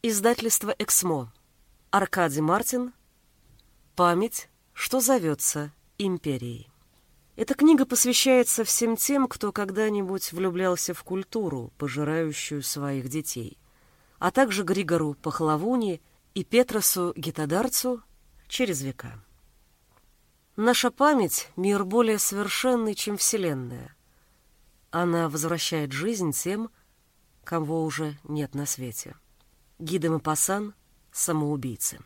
Издательство «Эксмо». Аркадий Мартин. Память, что зовется империей. Эта книга посвящается всем тем, кто когда-нибудь влюблялся в культуру, пожирающую своих детей, а также Григору Пахлавуни и Петросу Гитадарцу через века. Наша память — мир более совершенный, чем Вселенная. Она возвращает жизнь тем, кого уже нет на свете. Гида Мапасан — самоубийцы.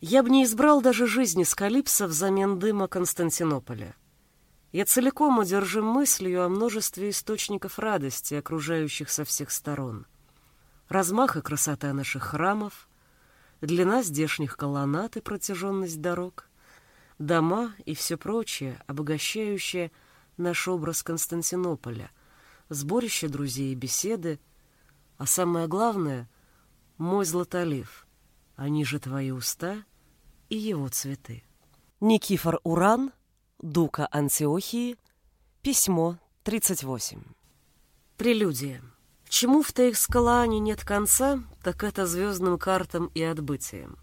Я бы не избрал даже жизни Скалипса взамен дыма Константинополя. Я целиком одержим мыслью о множестве источников радости, окружающих со всех сторон. Размах и красота наших храмов, длина здешних колоннад и протяженность дорог, дома и все прочее, обогащающее наш образ Константинополя, сборище друзей и беседы, а самое главное — мой златолив, они же твои уста и его цветы. Никифор Уран, Дука Антиохии, письмо 38. Прелюдия. Чему в Тейхскалаане нет конца, так это звездным картам и отбытием.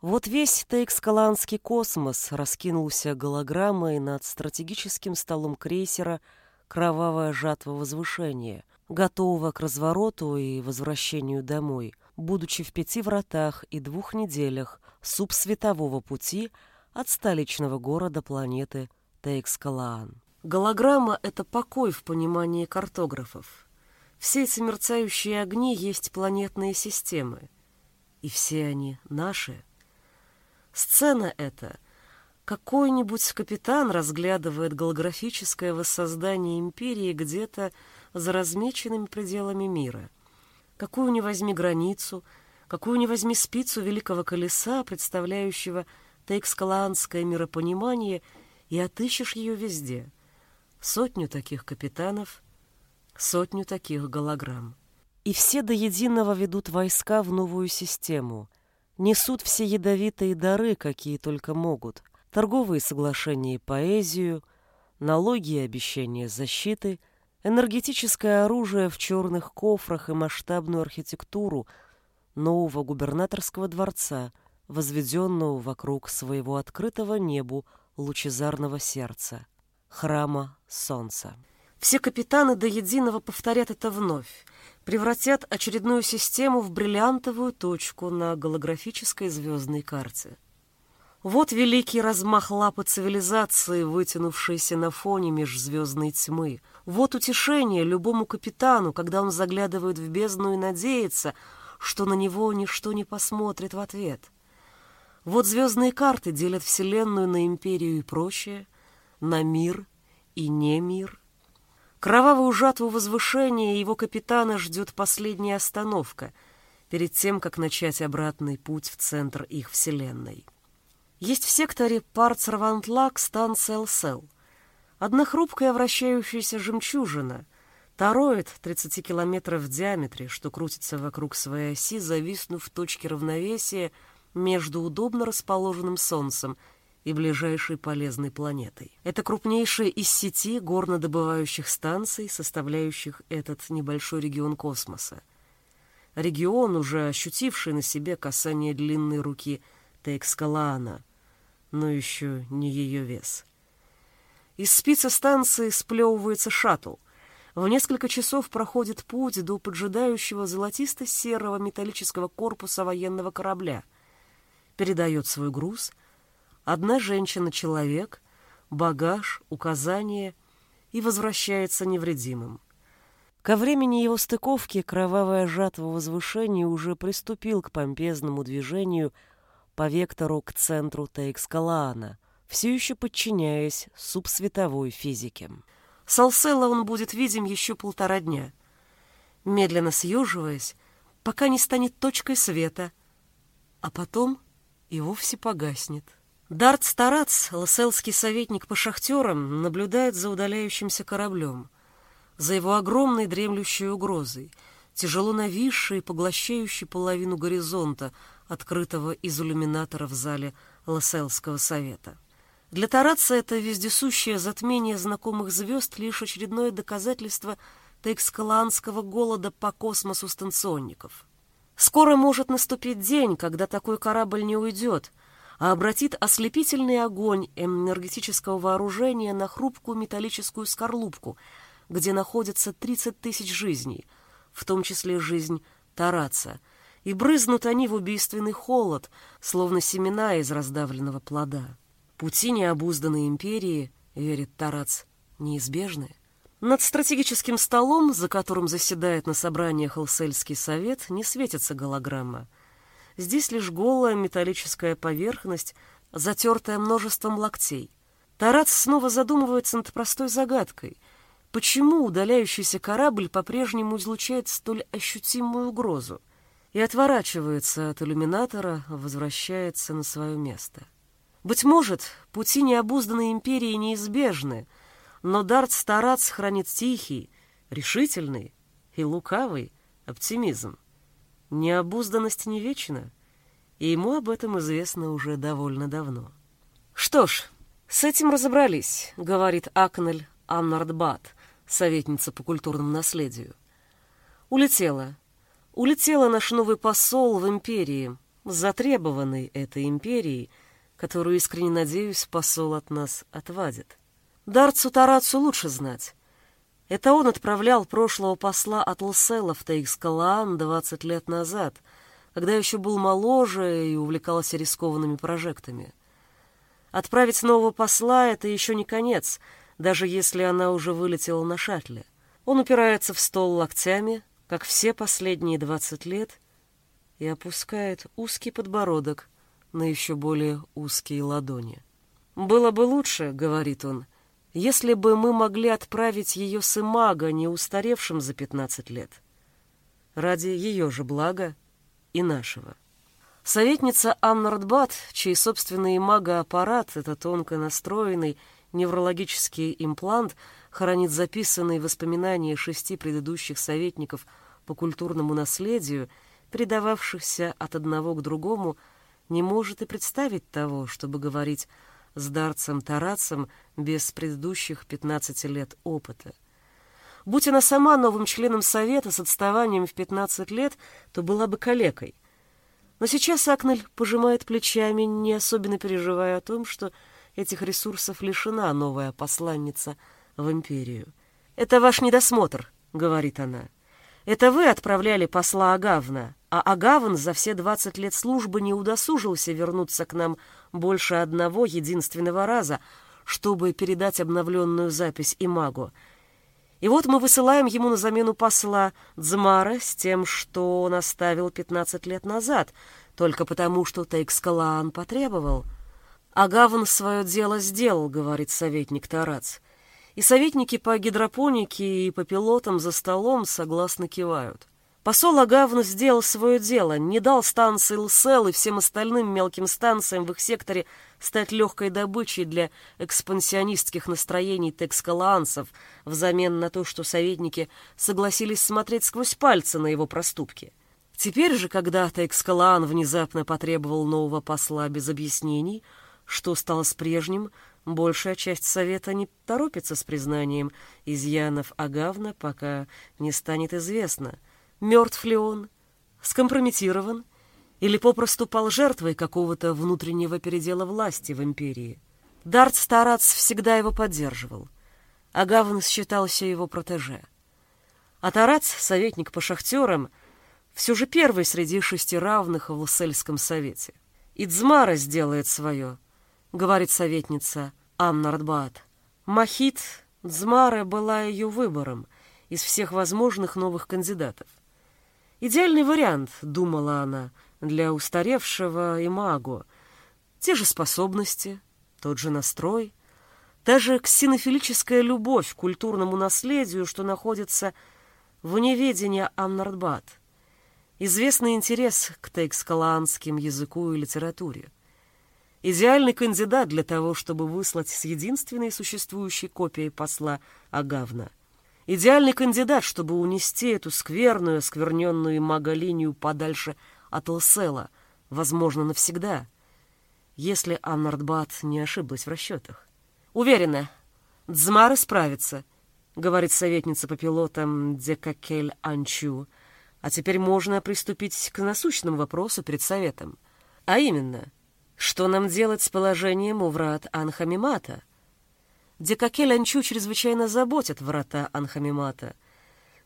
Вот весь Тейкскаланский космос раскинулся голограммой над стратегическим столом крейсера «Кровавая жатва возвышения», готового к развороту и возвращению домой – будучи в пяти вратах и двух неделях субсветового пути от столичного города планеты Тейкскалаан. Голограмма — это покой в понимании картографов. Все эти мерцающие огни есть планетные системы. И все они наши. Сцена эта — какой-нибудь капитан разглядывает голографическое воссоздание империи где-то за размеченными пределами мира — Какую ни возьми границу, какую ни возьми спицу великого колеса, представляющего тейкскалаанское миропонимание, и отыщешь ее везде. Сотню таких капитанов, сотню таких голограмм. И все до единого ведут войска в новую систему, несут все ядовитые дары, какие только могут, торговые соглашения и поэзию, налоги и обещания защиты — энергетическое оружие в черных кофрах и масштабную архитектуру нового губернаторского дворца, возведенного вокруг своего открытого небу лучезарного сердца, храма солнца. Все капитаны до единого повторят это вновь, превратят очередную систему в бриллиантовую точку на голографической звездной карте. Вот великий размах лапы цивилизации, вытянувшейся на фоне межзвездной тьмы. Вот утешение любому капитану, когда он заглядывает в бездну и надеется, что на него ничто не посмотрит в ответ. Вот звездные карты делят Вселенную на империю и прочее, на мир и не мир. Кровавую жатву возвышения его капитана ждет последняя остановка перед тем, как начать обратный путь в центр их Вселенной. Есть в секторе Парцервантлак станция ЛСЛ. Одна хрупкая вращающаяся жемчужина, тароид 30 километров в диаметре, что крутится вокруг своей оси, зависнув в точке равновесия между удобно расположенным Солнцем и ближайшей полезной планетой. Это крупнейшая из сети горнодобывающих станций, составляющих этот небольшой регион космоса. Регион, уже ощутивший на себе касание длинной руки Тейкскалаана — но еще не ее вес. Из спицы станции сплевывается шаттл. В несколько часов проходит путь до поджидающего золотисто-серого металлического корпуса военного корабля. Передает свой груз. Одна женщина-человек, багаж, указания и возвращается невредимым. Ко времени его стыковки кровавая жатва возвышения уже приступил к помпезному движению – по вектору к центру Тейкскалаана, все еще подчиняясь субсветовой физике. Салсела он будет видим еще полтора дня, медленно съеживаясь, пока не станет точкой света, а потом и вовсе погаснет. Дарт Старац, ласелский советник по шахтерам, наблюдает за удаляющимся кораблем, за его огромной дремлющей угрозой, тяжело нависшей и поглощающей половину горизонта — открытого из иллюминатора в зале Лосселского совета. Для Тараца это вездесущее затмение знакомых звезд лишь очередное доказательство текскаланского голода по космосу станционников. Скоро может наступить день, когда такой корабль не уйдет, а обратит ослепительный огонь энергетического вооружения на хрупкую металлическую скорлупку, где находится 30 тысяч жизней, в том числе жизнь Тараца, и брызнут они в убийственный холод, словно семена из раздавленного плода. Пути необузданной империи, верит Тарац, неизбежны. Над стратегическим столом, за которым заседает на собраниях Элсельский совет, не светится голограмма. Здесь лишь голая металлическая поверхность, затертая множеством локтей. Тарац снова задумывается над простой загадкой. Почему удаляющийся корабль по-прежнему излучает столь ощутимую угрозу? И отворачивается от иллюминатора, возвращается на свое место. Быть может, пути необузданной империи неизбежны — но Дарт Старац хранит тихий, решительный и лукавый оптимизм. Необузданность не вечна, и ему об этом известно уже довольно давно. «Что ж, с этим разобрались», — говорит Акнель Аннардбат, советница по культурному наследию. «Улетела. Улетела наш новый посол в империи, затребованный этой империей, которую, искренне надеюсь, посол от нас отвадит». Дарцу Тарацу лучше знать. Это он отправлял прошлого посла от Лсела в Тейкскалаан 20 лет назад, когда еще был моложе и увлекался рискованными прожектами. Отправить нового посла — это еще не конец, даже если она уже вылетела на шаттле. Он упирается в стол локтями, как все последние 20 лет, и опускает узкий подбородок на еще более узкие ладони. «Было бы лучше, — говорит он, — если бы мы могли отправить ее с Имага, не устаревшим за 15 лет. Ради ее же блага и нашего. Советница Амнардбат, чей собственный имага-аппарат, это тонко настроенный неврологический имплант, хранит записанные воспоминания шести предыдущих советников по культурному наследию, передававшихся от одного к другому, не может и представить того, чтобы говорить с Дарцем Тарацем без предыдущих 15 лет опыта. Будь она сама новым членом Совета с отставанием в 15 лет, то была бы калекой. Но сейчас Акнель пожимает плечами, не особенно переживая о том, что этих ресурсов лишена новая посланница в империю. «Это ваш недосмотр», — говорит она. «Это вы отправляли посла Агавна, а Агавн за все двадцать лет службы не удосужился вернуться к нам больше одного единственного раза, чтобы передать обновленную запись Имагу. И вот мы высылаем ему на замену посла Дзмара с тем, что он оставил 15 лет назад, только потому, что Тейкскалаан потребовал. «Агавн свое дело сделал», — говорит советник Тарац. И советники по гидропонике и по пилотам за столом согласно кивают. Посол Агавн сделал свое дело, не дал станции ЛСЛ и всем остальным мелким станциям в их секторе стать легкой добычей для экспансионистских настроений текскалаанцев взамен на то, что советники согласились смотреть сквозь пальцы на его проступки. Теперь же, когда Текскалаан внезапно потребовал нового посла без объяснений, что стало с прежним, большая часть Совета не торопится с признанием изъянов Агавна, пока не станет известно — Мертв ли он? Скомпрометирован? Или попросту пал жертвой какого-то внутреннего передела власти в империи? Дарт Старац всегда его поддерживал. а Гавн считался его протеже. А Тарац, советник по шахтерам, все же первый среди шести равных в Луссельском совете. «И Дзмара сделает свое», — говорит советница Амнардбаат. Махит Дзмара была ее выбором из всех возможных новых кандидатов. Идеальный вариант, думала она, для устаревшего имаго. Те же способности, тот же настрой, та же ксенофилическая любовь к культурному наследию, что находится в неведении Амнардбат, известный интерес к тейкскалаанским языку и литературе. Идеальный кандидат для того, чтобы выслать с единственной существующей копией посла Агавна — Идеальный кандидат, чтобы унести эту скверную, скверненную маголинию подальше от Лсела, возможно, навсегда, если Аннардбат не ошиблась в расчетах. Уверена, Дзмары справится, говорит советница по пилотам Декакель Анчу, А теперь можно приступить к насущному вопросу перед советом. А именно, что нам делать с положением у врат Анхамимата? Декакель Анчу чрезвычайно заботят врата Анхамимата.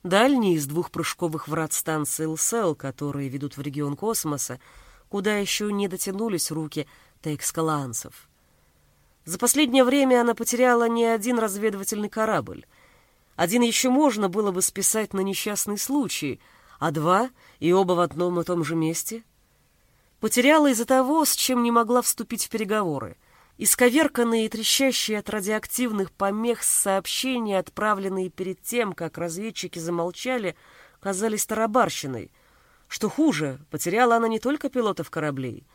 Дальние из двух прыжковых врат станции Лсел, которые ведут в регион космоса, куда еще не дотянулись руки тейкскаланцев. За последнее время она потеряла не один разведывательный корабль. Один еще можно было бы списать на несчастный случай — а два, и оба в одном и том же месте. Потеряла из-за того, с чем не могла вступить в переговоры. Исковерканные и трещащие от радиоактивных помех сообщения, отправленные перед тем, как разведчики замолчали, казались тарабарщиной. Что хуже, потеряла она не только пилотов кораблей,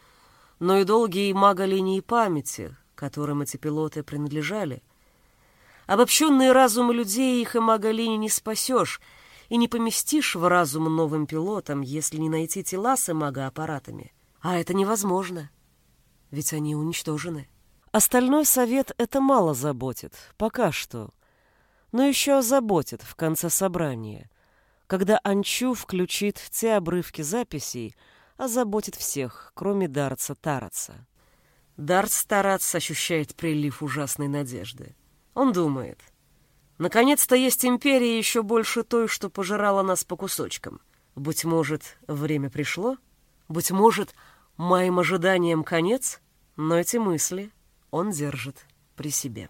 но и долгие маголинии памяти, которым эти пилоты принадлежали. Обобщенные разумы людей их и маголини не спасешь — и не поместишь в разум новым пилотам, если не найти тела с эмагоаппаратами. А это невозможно, ведь они уничтожены. Остальной совет это мало заботит, пока что. Но еще заботит в конце собрания, когда Анчу включит те обрывки записей, озаботит всех, кроме Дарца Тараца. Дарц Тарац ощущает прилив ужасной надежды. Он думает — Наконец-то есть империя еще больше той, что пожирала нас по кусочкам. Быть может, время пришло? Быть может, моим ожиданиям конец? Но эти мысли он держит при себе.